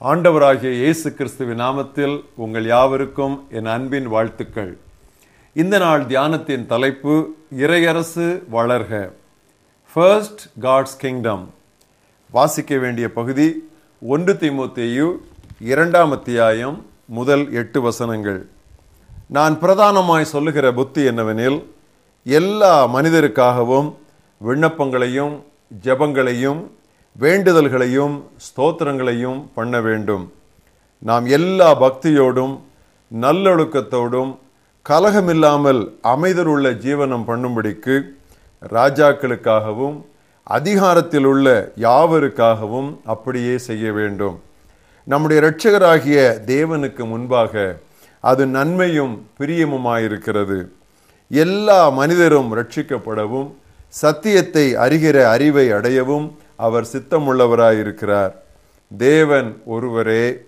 ஆண்டவராகிய இயேசு கிறிஸ்துவின் நாமத்தில் உங்கள் யாவருக்கும் என் அன்பின் வாழ்த்துக்கள். இந்த நாள் தியானத்தின் தலைப்பு இறையரசு வளர்க. ஃபர்ஸ்ட் காட்ஸ் கிங்டம் வாசிக்க வேண்டிய பகுதி ஒன்று திமுத்தேயு இரண்டாம் அத்தியாயம் முதல் எட்டு வசனங்கள். நான் பிரதானமாய் சொல்லுகிற புத்தி என்னவெனில் எல்லா மனிதருக்காகவும் விண்ணப்பங்களையும் ஜெபங்களையும் வேண்டுதல்களையும் ஸ்தோத்திரங்களையும் பண்ண வேண்டும். நாம் எல்லா பக்தியோடும் நல்லொழுக்கத்தோடும் கலகமில்லாமல் அமைதலுள்ள ஜீவனம் பண்ணும்படிக்கு ராஜாக்களுக்காகவும் அதிகாரத்தில் உள்ள யாவருக்காகவும் அப்படியே செய்ய வேண்டும். நம்முடைய இரட்சகராகிய தேவனுக்கு முன்பாக அது நன்மையும் பிரியமுமாயிருக்கிறது. எல்லா மனிதரும் ரட்சிக்கப்படவும் சத்தியத்தை அறிகிற அறிவை அடையவும் அவர் சித்தமுள்ளவராயிருக்கிறார். தேவன் ஒருவரே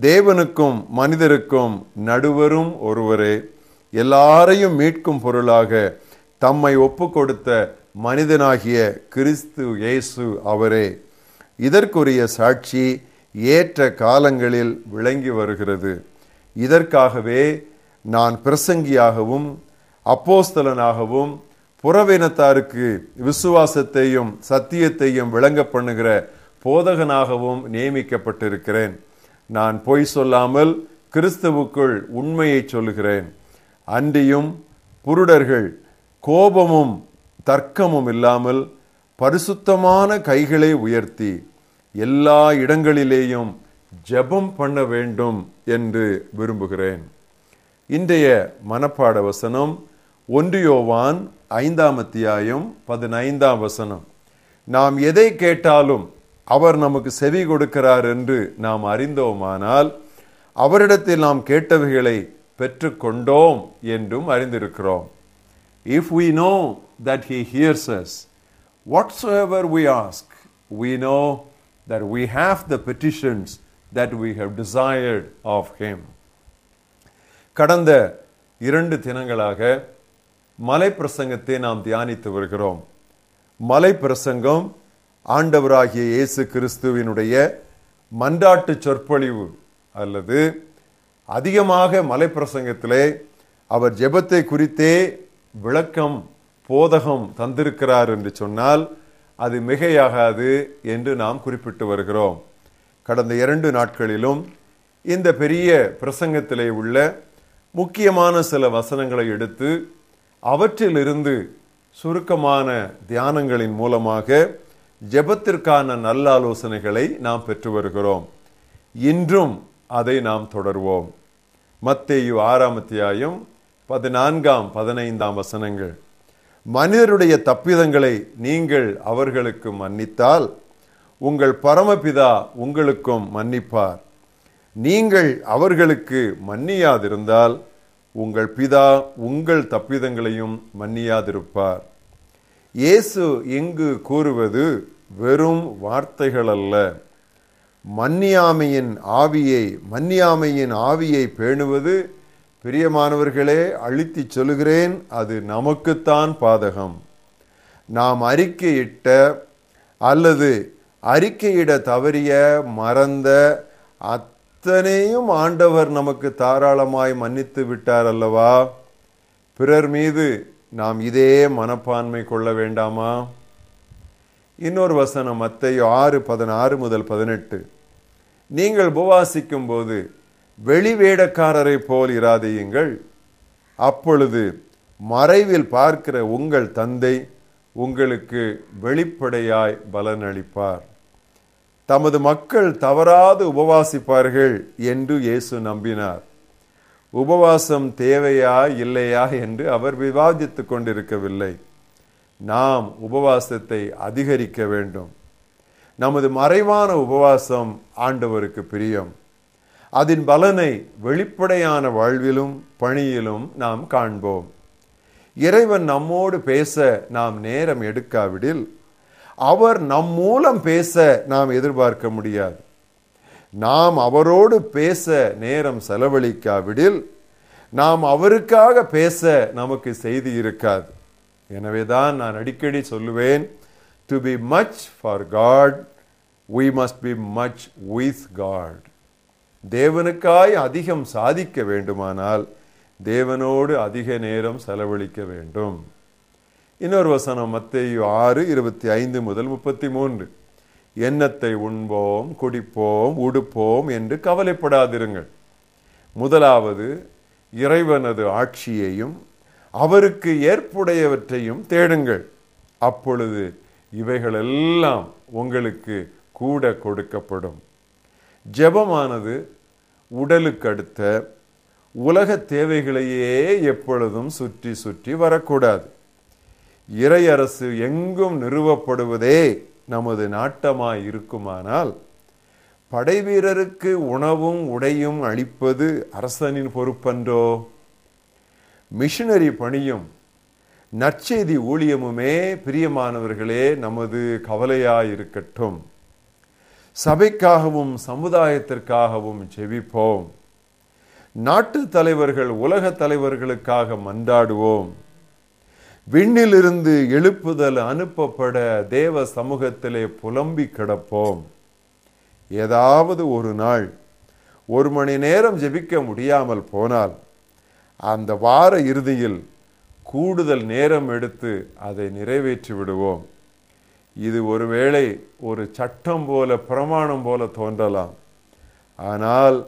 தேவனுக்கும் மனிதருக்கும் நடுவரும் ஒருவரே. எல்லாரையும் மீட்கும் பொருளாக தம்மை ஒப்பு கொடுத்த மனிதனாகிய கிறிஸ்து இயேசு அவரே. இதற்குரிய சாட்சி ஏற்ற காலங்களில் விளங்கி வருகிறது. இதற்காகவே நான் பிரசங்கியாகவும் அப்போஸ்தலனாகவும் புறவினத்தாருக்கு விசுவாசத்தையும் சத்தியத்தையும் விளங்க பண்ணுகிற போதகனாகவும் நியமிக்கப்பட்டிருக்கிறேன். நான் பொய் சொல்லாமல் கிறிஸ்துவுக்குள் உண்மையை சொல்லுகிறேன். அன்றியும் புருடர்கள் கோபமும் தர்க்கமும் இல்லாமல் பரிசுத்தமான கைகளை உயர்த்தி எல்லா இடங்களிலேயும் ஜெபம் பண்ண வேண்டும் என்று விரும்புகிறேன். இன்றைய மனப்பாட வசனம் ஒன்றியோவான் ஐந்தாம் அத்தியாயம் பதினைந்தாம் வசனம். நாம் எதை கேட்டாலும் அவர் நமக்கு செவி கொடுக்கிறார் என்று நாம் அறிந்தோமானால் அவரிடத்தில் நாம் கேட்டவைகளை பெற்றுக்கொண்டோம் என்றும் அறிந்திருக்கிறோம். If we know that he hears us whatsoever we ask we know that we have the petitions that we have desired of him கடந்த இரண்டு தினங்களாக மலை பிரசங்கத்தை நாம் தியானித்து வருகிறோம். மலை பிரசங்கம் ஆண்டவராகிய இயேசு கிறிஸ்துவினுடைய மன்றாட்டு சொற்பொழிவு அல்லது அதிகமாக மலை பிரசங்கத்திலே அவர் ஜெபத்தை குறித்தே விளக்கம் போதகம் தந்திருக்கிறார் என்று சொன்னால் அது மிகையாகாது என்று நாம் குறிப்பிட்டு வருகிறோம். கடந்த இரண்டு நாட்களிலும் இந்த பெரிய பிரசங்கத்திலே உள்ள முக்கியமான சில வசனங்களை எடுத்து அவற்றிலிருந்து சுருக்கமான தியானங்களின் மூலமாக ஜெபத்திற்கான நல்ல ஆலோசனைகளை நாம் பெற்று வருகிறோம். இன்றும் அதை நாம் தொடர்வோம். மத்தேயு ஆறாம் அத்தியாயம் பதினான்காம் பதினைந்தாம் வசனங்கள். மனிதருடைய தப்பிதங்களை நீங்கள் அவர்களுக்கு மன்னித்தால் உங்கள் பரமபிதா உங்களுக்கும் மன்னிப்பார். நீங்கள் அவர்களுக்கு மன்னியாதிருந்தால் உங்கள் பிதா உங்கள் தப்பிதங்களையும் மன்னியாதிருப்பார். இயேசு இங்கு கூறுவது வெறும் வார்த்தைகள் அல்ல மன்னியாமையின் ஆவியை மன்னியாமையின் ஆவியை பேணுவது பிரியமானவர்களே அழித்து சொல்கிறேன் அது நமக்குத்தான் பாதகம். நாம் அறிக்கையிட்ட அல்லது அறிக்கையிட தவறிய மறந்த அத் அத்தனையும் ஆண்டவர் நமக்கு தாராளமாய் மன்னித்து விட்டார் அல்லவா? பிறர் மீது நாம் இதே மனப்பான்மை கொள்ள வேண்டாமா? இன்னொரு வசனம் மத்தையோ ஆறு பதினாறு முதல் பதினெட்டு. நீங்கள் உபவாசிக்கும் போது வெளிவேடக்காரரை போல் இராதையுங்கள். அப்பொழுது மறைவில் பார்க்கிற உங்கள் தந்தை உங்களுக்கு வெளிப்படையாய் பலனளிப்பார். தமது மக்கள் தவறாது உபவாசிப்பார்கள் என்று இயேசு நம்பினார். உபவாசம் தேவையா இல்லையா என்று அவர் விவாதித்துக் கொண்டிருக்கவில்லை. நாம் உபவாசத்தை அதிகரிக்க வேண்டும். நமது மறைவான உபவாசம் ஆண்டவருக்கு பிரியம். அதன் பலனை வெளிப்படையான வாழ்விலும் பணியிலும் நாம் காண்போம். இறைவன் நம்மோடு பேச நாம் நேரம் எடுக்காவிடில் அவர் நம் மூலம் பேச நாம் எதிர்பார்க்க முடியாது. நாம் அவரோடு பேச நேரம் செலவழிக்காவிடில் நாம் அவருக்காக பேச நமக்கு செய்தி இருக்காது. எனவேதான் நான் அடிக்கடி சொல்லுவேன் to be much for God we must be much with God தேவனுக்காய் அதிகம் சாதிக்க வேண்டுமானால் தேவனோடு அதிக நேரம் செலவழிக்க வேண்டும். இன்னொரு வசனம் மத்தேயு ஆறு இருபத்தி ஐந்து முதல் முப்பத்தி மூன்று எண்ணத்தை உண்போம் குடிப்போம் உடுப்போம் என்று கவலைப்படாதிருங்கள். முதலாவது இறைவனது ஆட்சியையும் அவருக்கு ஏற்புடையவற்றையும் தேடுங்கள். அப்பொழுது இவைகளெல்லாம் உங்களுக்கு கூட கொடுக்கப்படும். ஜெபமானது உடலுக்கு அடுத்த உலக தேவைகளையே எப்பொழுதும் சுற்றி சுற்றி வரக்கூடாது. இறையரசு எங்கும் நிறுவப்படுவதே நமது நாட்டமாய் இருக்குமானால் படைவீரருக்கு உணவும் உடையும் அளிப்பது அரசனின் பொறுப்பன்றோ? மிஷினரி பணியும் நற்செய்தி ஊழியமுமே பிரியமானவர்களே நமது கவலையாயிருக்கட்டும். சபைக்காகவும் சமுதாயத்திற்காகவும் ஜெபிப்போம். நாட்டு தலைவர்கள் உலக தலைவர்களுக்காக மன்றாடுவோம். விண்ணிலிருந்து எழுப்புதல் அனுப்பப்பட தேவ சமூகத்திலே புலம்பி கிடப்போம். ஏதாவது ஒரு நாள் ஒரு மணி நேரம் ஜெபிக்க முடியாமல் போனால் அந்த வார இறுதியில் கூடுதல் நேரம் எடுத்து அதை நிறைவேற்றி விடுவோம். இது ஒருவேளை ஒரு சட்டம் போல பிரமாணம் போல தோன்றலாம். ஆனால்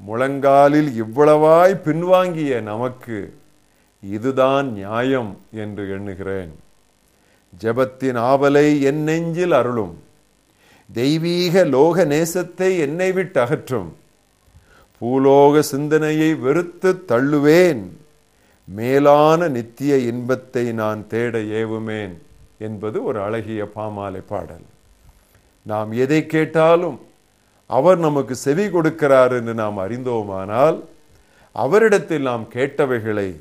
முழங்காலில் இவ்வளவாய் பின்வாங்கிய நமக்கு இதுதான் நியாயம் என்று எண்ணுகிறேன். ஜெபத்தின் ஆவலை என் நெஞ்சில் அருளும். தெய்வீக லோக நேசத்தை என்னை விட்டு அகற்றும். பூலோக சிந்தனையை வெறுத்து தள்ளுவேன். மேலான நித்திய இன்பத்தை நான் தேட ஏவுமேன் என்பது ஒரு அழகிய பாமாலை பாடல். நாம் எதை கேட்டாலும் அவர் நமக்கு செவி கொடுக்கிறார் என்று நாம் அறிந்தோமானால் அவரிடத்தில் நாம் கேட்டவைகளை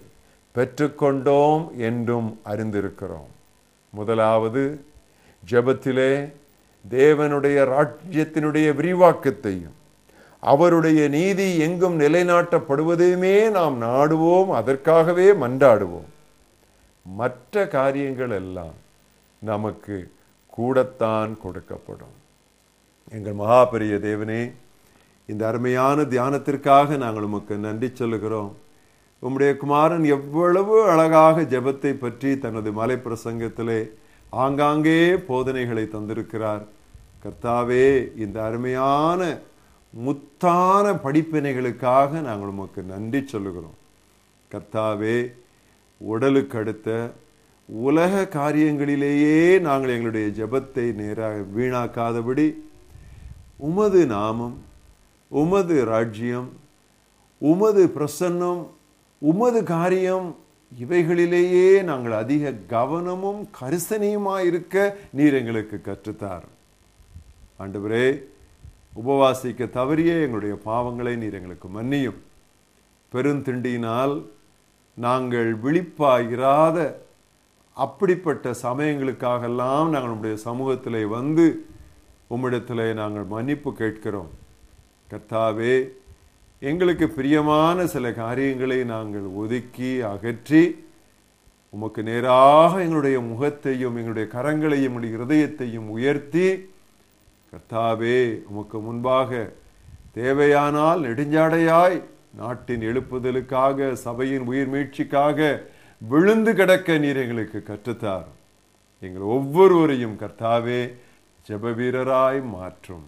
பெற்றுக்கொண்டோம் என்றும் அறிந்திருக்கிறோம். முதலாவது ஜபத்திலே தேவனுடைய ராஜ்யத்தினுடைய விரிவாக்கத்தையும் அவருடைய நீதி எங்கும் நிலைநாட்டப்படுவதையுமே நாம் நாடுவோம் அதற்காகவே மன்றாடுவோம். மற்ற காரியங்கள் எல்லாம் நமக்கு கூடத்தான் கொடுக்கப்படும். எங்கள் மகாபெரிய தேவனே இந்த அருமையான தியானத்திற்காக நாங்கள் உமக்கு நன்றி சொல்லுகிறோம். உம்முடைய குமாரன் எவ்வளவு அழகாக ஜெபத்தை பற்றி தனது மலை பிரசங்கத்திலே ஆங்காங்கே போதனைகளை தந்திருக்கிறார். கர்த்தாவே இந்த அருமையான முத்தான படிப்பினைகளுக்காக நாங்கள் உமக்கு நன்றி சொல்லுகிறோம். கர்த்தாவே உடலுக்கு அடுத்த உலக காரியங்களிலேயே நாங்கள் எங்களுடைய ஜெபத்தை நேராக வீணாக்காதபடி உமது நாமம் உமது ராஜ்யம் உமது பிரசன்னம் உமது காரியம் இவைகளிலேயே நாங்கள் அதிக கவனமும் கரிசனையுமாயிருக்க நீர் எங்களுக்கு கற்றுத்தார். ஆண்டவரே உபவாசிக்க தவறிய எங்களுடைய பாவங்களை நீர் எங்களுக்கு மன்னியும். பெருந்திண்டியினால் நாங்கள் விழிப்பாயிராத அப்படிப்பட்ட சமயங்களுக்காகெல்லாம் நாங்கள் நம்முடைய சமூகத்திலே வந்து உம்மிடத்திலே நாங்கள் மன்னிப்பு கேட்கிறோம். கர்த்தாவே எங்களுக்கு பிரியமான சில காரியங்களை நாங்கள் ஒதுக்கி அகற்றி உமக்கு நேராக எங்களுடைய முகத்தையும் எங்களுடைய கரங்களையும் எங்களுடைய இருதயத்தையும் உயர்த்தி கர்த்தாவே உமக்கு முன்பாக தேவையானால் நெடுஞ்சாடையாய் நாட்டின் எழுப்புதலுக்காக சபையின் உயிர் மீட்சிக்காக விழுந்து கிடக்க நீர் எங்களுக்கு கற்றுத்தார் எங்கள் ஒவ்வொருவரையும் கர்த்தாவே ஜெப வீரராய் மாற்றும்.